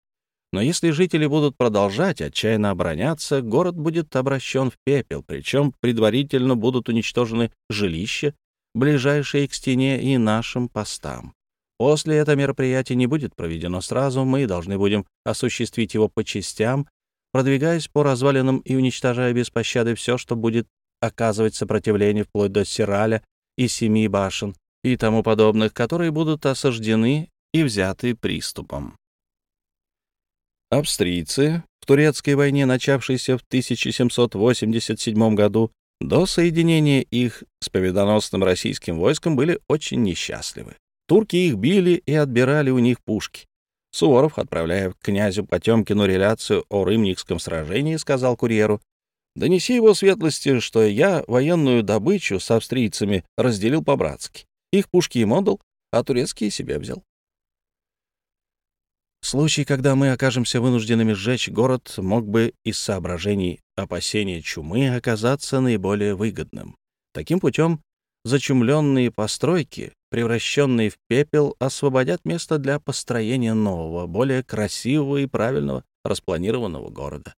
Но если жители будут продолжать отчаянно обороняться, город будет обращен в пепел, причем предварительно будут уничтожены жилища, ближайшие к стене и нашим постам. После этого мероприятие не будет проведено сразу, мы должны будем осуществить его по частям, продвигаясь по развалинам и уничтожая без пощады все, что будет оказывать сопротивление вплоть до Сираля и Семи башен, и тому подобных, которые будут осаждены и взяты приступом. Австрийцы в турецкой войне, начавшейся в 1787 году, до соединения их с победоносным российским войском были очень несчастливы. Турки их били и отбирали у них пушки. Суворов, отправляя к князю Потемкину реляцию о Рымникском сражении, сказал курьеру, «Донеси его светлости, что я военную добычу с австрийцами разделил по-братски. Их пушки им отдал, а турецкие себе взял. Случай, когда мы окажемся вынужденными сжечь город, мог бы из соображений опасения чумы оказаться наиболее выгодным. Таким путем зачумленные постройки, превращенные в пепел, освободят место для построения нового, более красивого и правильного распланированного города.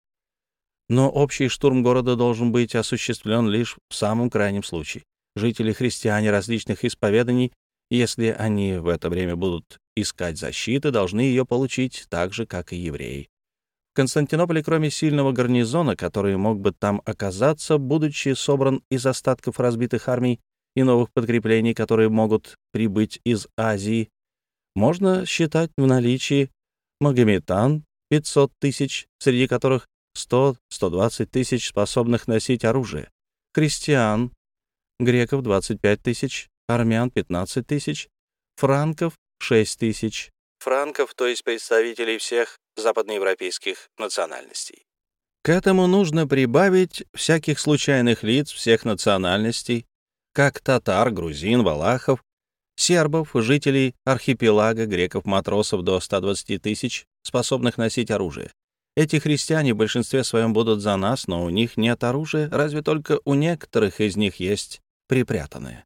Но общий штурм города должен быть осуществлен лишь в самом крайнем случае. Жители-христиане различных исповеданий, если они в это время будут искать защиты, должны ее получить так же, как и евреи. В Константинополе, кроме сильного гарнизона, который мог бы там оказаться, будучи собран из остатков разбитых армий и новых подкреплений, которые могут прибыть из Азии, можно считать в наличии магометан 500 тысяч, среди которых 100-120 тысяч способных носить оружие, христиан, греков 25 тысяч, армян 15 тысяч, франков 6 тысяч, франков, то есть представителей всех западноевропейских национальностей. К этому нужно прибавить всяких случайных лиц всех национальностей, как татар, грузин, валахов, сербов, жителей архипелага, греков-матросов до 120 тысяч, способных носить оружие. Эти христиане в большинстве своем будут за нас, но у них нет оружия, разве только у некоторых из них есть припрятанное.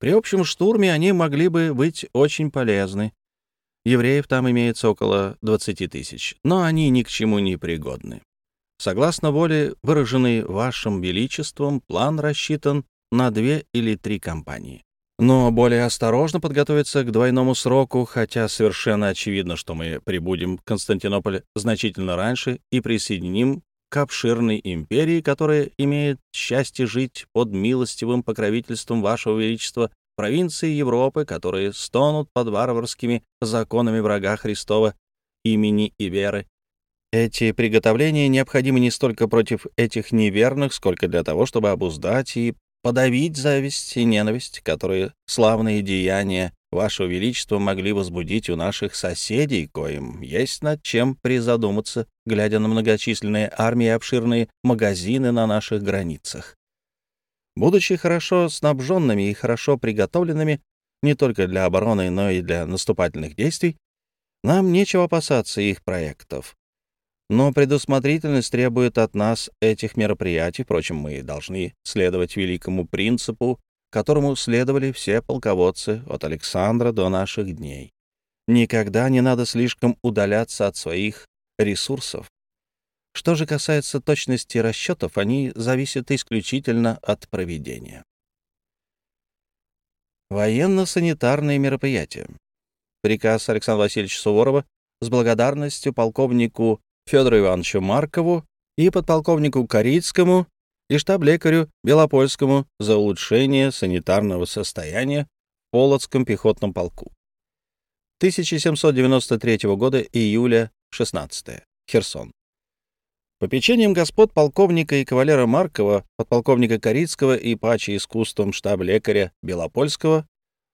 При общем штурме они могли бы быть очень полезны. Евреев там имеется около 20 тысяч, но они ни к чему не пригодны. Согласно воле, выраженной вашим величеством, план рассчитан на две или три компании. Но более осторожно подготовиться к двойному сроку, хотя совершенно очевидно, что мы прибудем в Константинополь значительно раньше и присоединим к обширной империи, которая имеет счастье жить под милостивым покровительством Вашего Величества провинции Европы, которые стонут под варварскими законами врага Христова, имени и веры. Эти приготовления необходимы не столько против этих неверных, сколько для того, чтобы обуздать и подавить зависть и ненависть, которые славные деяния Вашего Величества могли возбудить у наших соседей, коим есть над чем призадуматься, глядя на многочисленные армии и обширные магазины на наших границах. Будучи хорошо снабженными и хорошо приготовленными не только для обороны, но и для наступательных действий, нам нечего опасаться их проектов. Но предусмотрительность требует от нас этих мероприятий, впрочем, мы должны следовать великому принципу которому следовали все полководцы от Александра до наших дней. Никогда не надо слишком удаляться от своих ресурсов. Что же касается точности расчетов, они зависят исключительно от проведения. Военно-санитарные мероприятия. Приказ Александра Васильевича Суворова с благодарностью полковнику Федору Ивановичу Маркову и подполковнику Корицкому и штаб-лекарю Белопольскому за улучшение санитарного состояния в Полоцком пехотном полку. 1793 года, июля 16 Херсон. Попечением господ полковника и кавалера Маркова, подполковника Корицкого и пачи искусством штаб-лекаря Белопольского,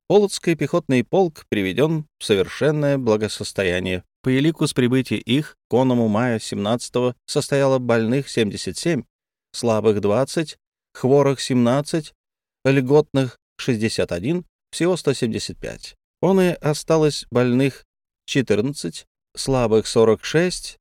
Полоцкий пехотный полк приведен в совершенное благосостояние. По елику с прибытия их, конному мая 17 состояло больных 77, слабых 20, хворых 17, льготных 61, всего 175. Он и осталось больных 14, слабых 46,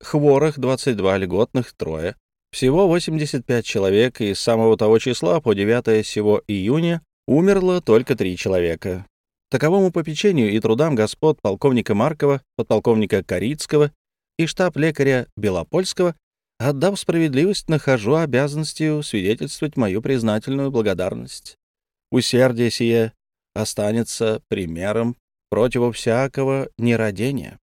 хворых 22, льготных трое. Всего 85 человек, и с самого того числа по 9 сего июня умерло только 3 человека. Таковому попечению и трудам господ полковника Маркова, подполковника Корицкого и штаб-лекаря Белопольского Отдав справедливость, нахожу обязанностью свидетельствовать мою признательную благодарность. Усердие сие останется примером против всякого нерадения.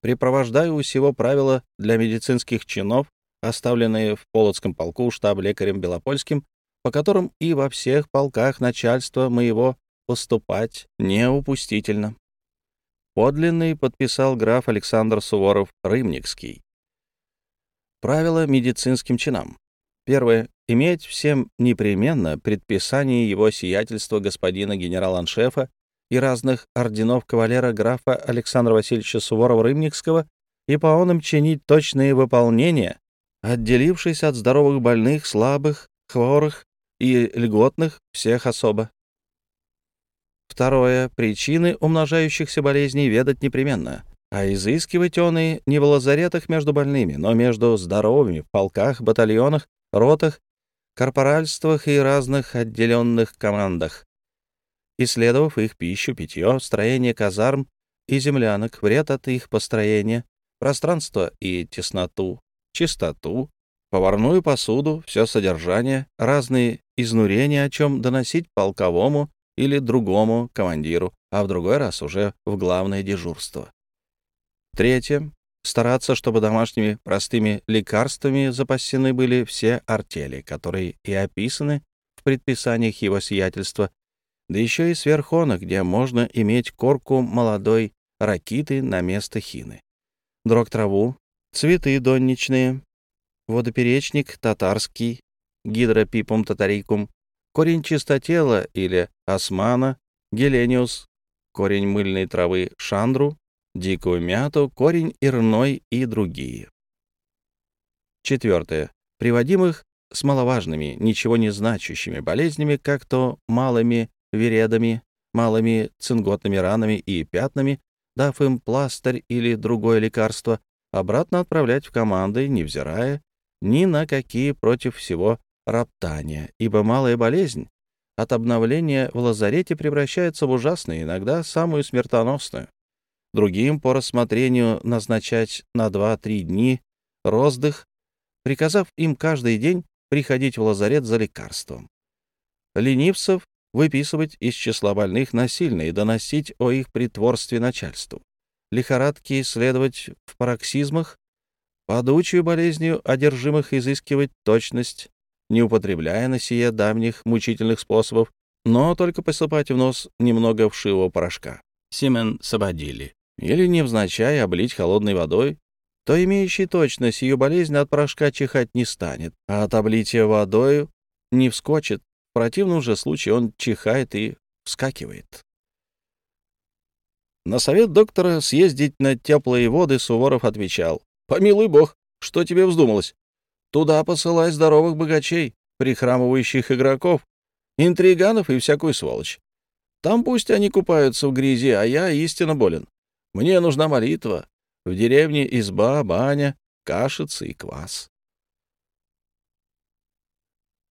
Припровождаю у сего правила для медицинских чинов, оставленные в Полоцком полку штаб-лекарем Белопольским, по которым и во всех полках начальства моего поступать неупустительно. Подлинный подписал граф Александр Суворов Рымникский. Правила медицинским чинам. Первое. Иметь всем непременно предписание его сиятельства господина генерал-аншефа и разных орденов кавалера графа Александра Васильевича Суворова-Рымникского и по онам чинить точные выполнения, отделившись от здоровых больных, слабых, хворых и льготных всех особо. Второе. Причины умножающихся болезней ведать непременно — а изыскивать он и не в лазаретах между больными, но между здоровыми, в полках, батальонах, ротах, корпоральствах и разных отделенных командах, исследовав их пищу, питье, строение казарм и землянок, вред от их построения, пространство и тесноту, чистоту, поварную посуду, все содержание, разные изнурения, о чем доносить полковому или другому командиру, а в другой раз уже в главное дежурство. Третье. Стараться, чтобы домашними простыми лекарствами запасены были все артели, которые и описаны в предписаниях его сиятельства, да еще и сверхона, где можно иметь корку молодой ракиты на место хины, дрог траву, цветы донничные, водоперечник татарский, гидропипум татарикум, корень чистотела или османа, гелениус, корень мыльной травы шандру, дикую мяту, корень ирной и другие. Четвертое. Приводимых с маловажными, ничего не значащими болезнями, как то малыми вередами, малыми цинготными ранами и пятнами, дав им пластырь или другое лекарство, обратно отправлять в команды, невзирая ни на какие против всего роптания, ибо малая болезнь от обновления в лазарете превращается в ужасную, иногда самую смертоносную. Другим по рассмотрению назначать на 2-3 дни роздых, приказав им каждый день приходить в лазарет за лекарством. Ленивцев выписывать из числа больных насильно и доносить о их притворстве начальству. Лихорадки исследовать в пароксизмах, подучую болезнью одержимых изыскивать точность, не употребляя на сие давних мучительных способов, но только посыпать в нос немного вшивого порошка. Семен Сабадили. Или невзначай облить холодной водой, то имеющий точность ее болезнь от порошка чихать не станет, а от облития водой не вскочит. В противном же случае он чихает и вскакивает. На совет доктора съездить на теплые воды Суворов отвечал. «Помилуй бог, что тебе вздумалось? Туда посылай здоровых богачей, прихрамывающих игроков, интриганов и всякую сволочь. Там пусть они купаются в грязи, а я истинно болен. Мне нужна молитва. В деревне изба, баня, кашица и квас.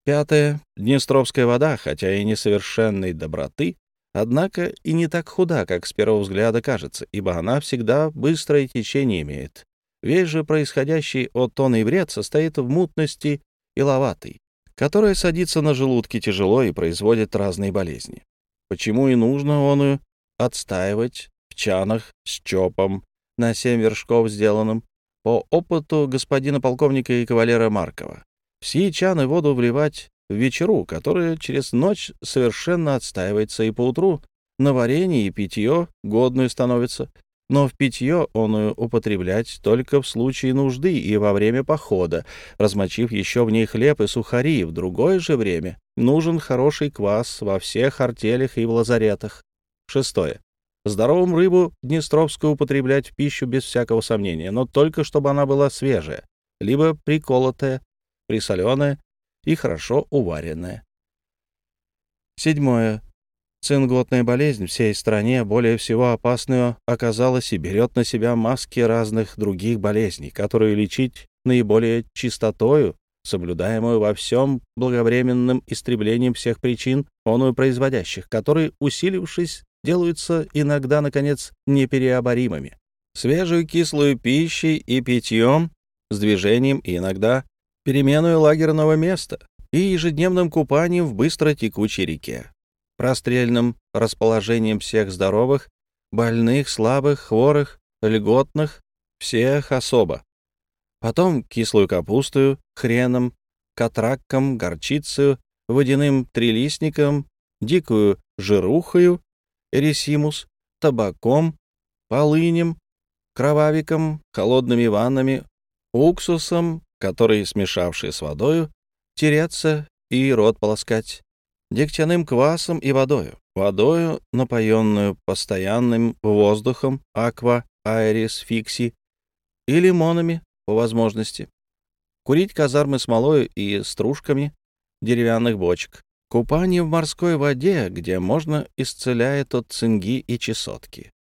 Пятое. Днестровская вода, хотя и несовершенной доброты, однако и не так худа, как с первого взгляда кажется, ибо она всегда быстрое течение имеет. Весь же происходящий от тона и вред состоит в мутности и ловатой, которая садится на желудке тяжело и производит разные болезни. Почему и нужно оную отстаивать чанах с чопом на семь вершков сделанным по опыту господина полковника и кавалера Маркова. В сии чаны воду вливать в вечеру, которая через ночь совершенно отстаивается, и поутру на варенье и питье годную становится, но в питье он употреблять только в случае нужды и во время похода, размочив еще в ней хлеб и сухари. В другое же время нужен хороший квас во всех артелях и в лазаретах. Шестое. Здоровым рыбу днестровскую употреблять в пищу без всякого сомнения, но только чтобы она была свежая, либо приколотая, присоленая и хорошо уваренная. Седьмое. Цинготная болезнь всей стране более всего опасную оказалась и берет на себя маски разных других болезней, которые лечить наиболее чистотою, соблюдаемую во всем благовременным истреблением всех причин, оную производящих, которые, усилившись, делаются иногда, наконец, непереоборимыми. Свежую кислую пищей и питьем, с движением и иногда переменой лагерного места и ежедневным купанием в быстро текучей реке прострельным расположением всех здоровых, больных, слабых, хворых, льготных, всех особо. Потом кислую капусту, хреном, катракком, горчицей, водяным трилистником, дикую жирухою, эрисимус, табаком, полынем, кровавиком, холодными ваннами, уксусом, который, смешавший с водою, тереться и рот полоскать, дегтяным квасом и водою. Водою, напоенную постоянным воздухом, аква, аэрис, фикси и лимонами, по возможности. Курить казармы смолой и стружками деревянных бочек. Купание в морской воде, где можно исцеляет от цинги и чесотки.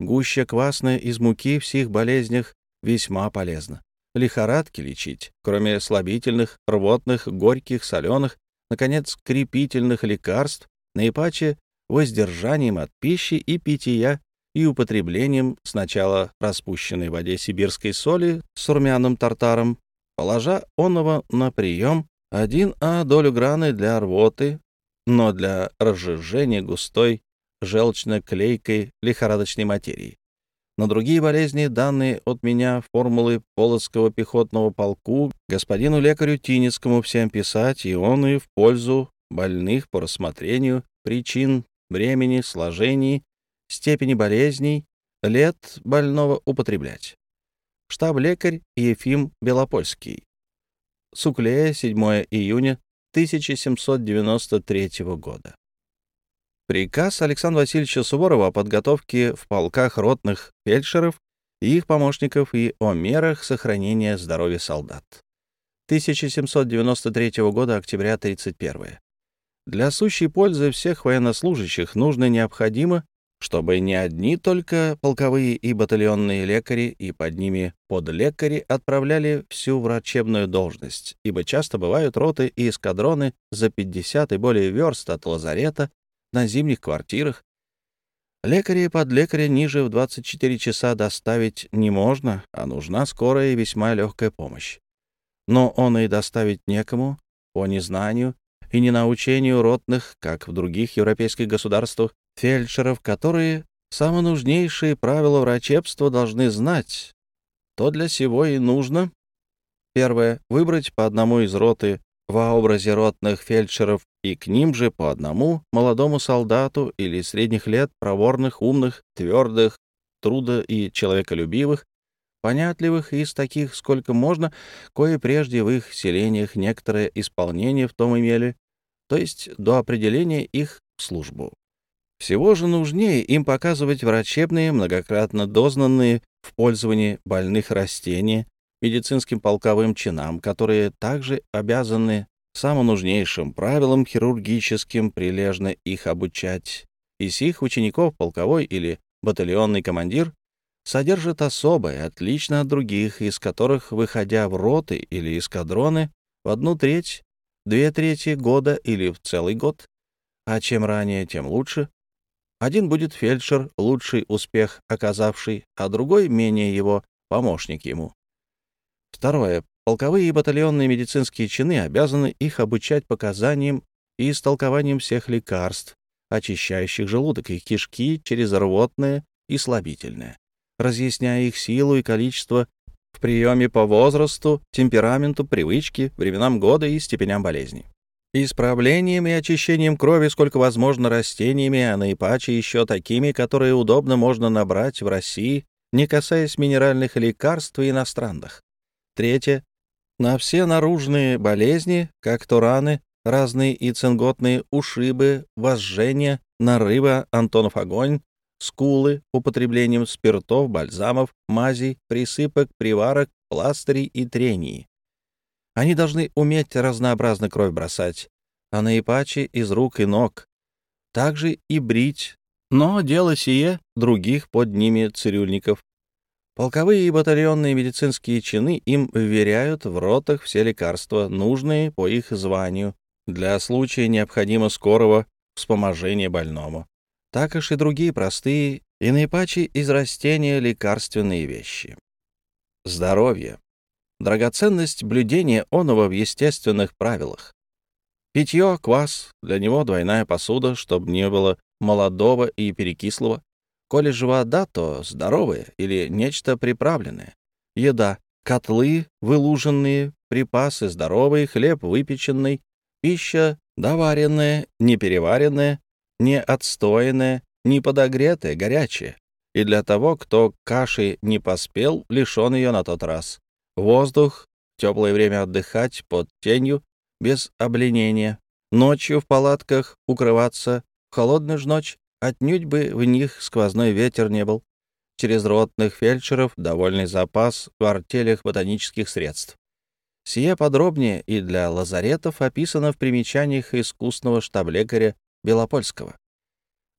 Гуща квасная из муки в сих болезнях весьма полезна. лихорадки лечить, кроме слабительных, рвотных, горьких, соленых, наконец, крепительных лекарств, наипаче воздержанием от пищи и питья и употреблением сначала распущенной воде сибирской соли с румяным тартаром, положа оного на прием 1 а долю граны для рвоты, но для разжижения густой желчно-клейкой лихорадочной материи. На другие болезни, данные от меня формулы Полоцкого пехотного полку, господину лекарю Тиницкому всем писать, и он и в пользу больных по рассмотрению причин, времени, сложений, степени болезней, лет больного употреблять. Штаб-лекарь Ефим Белопольский. Суклея, 7 июня 1793 года. Приказ Александра Васильевича Суворова о подготовке в полках ротных фельдшеров и их помощников и о мерах сохранения здоровья солдат. 1793 года, октября 31. Для сущей пользы всех военнослужащих нужно необходимо, чтобы не одни только полковые и батальонные лекари и под ними подлекари отправляли всю врачебную должность, ибо часто бывают роты и эскадроны за 50 и более верст от лазарета на зимних квартирах. Лекаря и подлекаря ниже в 24 часа доставить не можно, а нужна скорая и весьма легкая помощь. Но он и доставить некому, по незнанию и ненаучению ротных, как в других европейских государствах, фельдшеров, которые самые нужнейшие правила врачебства должны знать. То для сего и нужно. Первое. Выбрать по одному из роты во образе ротных фельдшеров и к ним же по одному молодому солдату или средних лет, проворных, умных, твердых, трудо- и человеколюбивых, понятливых из таких, сколько можно, кое прежде в их селениях некоторое исполнение в том имели, то есть до определения их в службу. Всего же нужнее им показывать врачебные, многократно дознанные в пользовании больных растения, медицинским полковым чинам, которые также обязаны самым нужнейшим правилам хирургическим прилежно их обучать. И сих учеников полковой или батальонный командир содержит особое, отлично от других, из которых, выходя в роты или эскадроны, в одну треть, две трети года или в целый год, а чем ранее, тем лучше, один будет фельдшер, лучший успех оказавший, а другой, менее его, помощник ему. Второе. Полковые и батальонные медицинские чины обязаны их обучать показаниям и истолкованием всех лекарств, очищающих желудок и кишки через рвотное и слабительное, разъясняя их силу и количество в приеме по возрасту, темпераменту, привычке, временам года и степеням болезни. Исправлением и очищением крови, сколько возможно, растениями, а наипаче еще такими, которые удобно можно набрать в России, не касаясь минеральных лекарств и иностранных. Третье на все наружные болезни, как то раны, разные и цинготные ушибы, возжжения, нарыва, Антонов огонь, скулы, употреблением спиртов, бальзамов, мазей, присыпок, приварок, пластырей и трений. Они должны уметь разнообразно кровь бросать, а наипаче из рук и ног, также и брить, но дело сие других под ними цирюльников Полковые и батальонные медицинские чины им вверяют в ротах все лекарства, нужные по их званию, для случая необходимо скорого вспоможения больному. Так и другие простые и наипаче из растения лекарственные вещи. Здоровье. Драгоценность блюдения оного в естественных правилах. Питье, квас, для него двойная посуда, чтобы не было молодого и перекислого. Коли же вода, то здоровая или нечто приправленное. Еда, котлы вылуженные, припасы здоровые, хлеб выпеченный, пища доваренная, не переваренная, не отстоянная, не подогретая, горячая. И для того, кто каши не поспел, лишен ее на тот раз. Воздух, теплое время отдыхать под тенью, без обленения. Ночью в палатках укрываться, в холодную ж ночь Отнюдь бы в них сквозной ветер не был. Через ротных фельдшеров довольный запас в артелях ботанических средств. Сие подробнее и для лазаретов описано в примечаниях искусного штаб-лекаря Белопольского.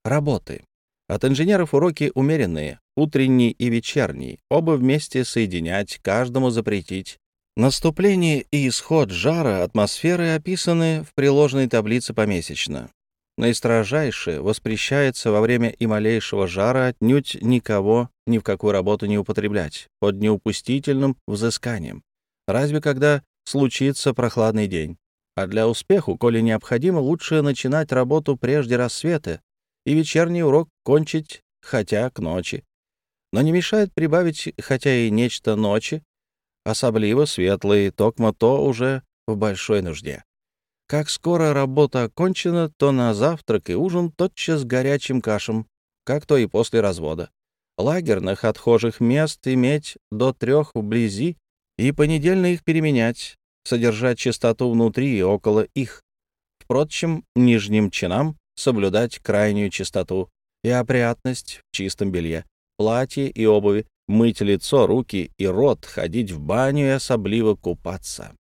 Работы. От инженеров уроки умеренные, утренний и вечерний, оба вместе соединять, каждому запретить. Наступление и исход жара атмосферы описаны в приложенной таблице помесячно. Наистрожайшее воспрещается во время и малейшего жара отнюдь никого ни в какую работу не употреблять, под неупустительным взысканием, разве когда случится прохладный день. А для успеху, коли необходимо, лучше начинать работу прежде рассвета и вечерний урок кончить хотя к ночи. Но не мешает прибавить хотя и нечто ночи, особливо светлый, токмо то уже в большой нужде. Как скоро работа окончена, то на завтрак и ужин тотчас горячим кашем, как то и после развода. Лагерных отхожих мест иметь до трех вблизи и понедельно их переменять, содержать чистоту внутри и около их. Впрочем, нижним чинам соблюдать крайнюю чистоту и опрятность в чистом белье, платье и обуви, мыть лицо, руки и рот, ходить в баню и особливо купаться.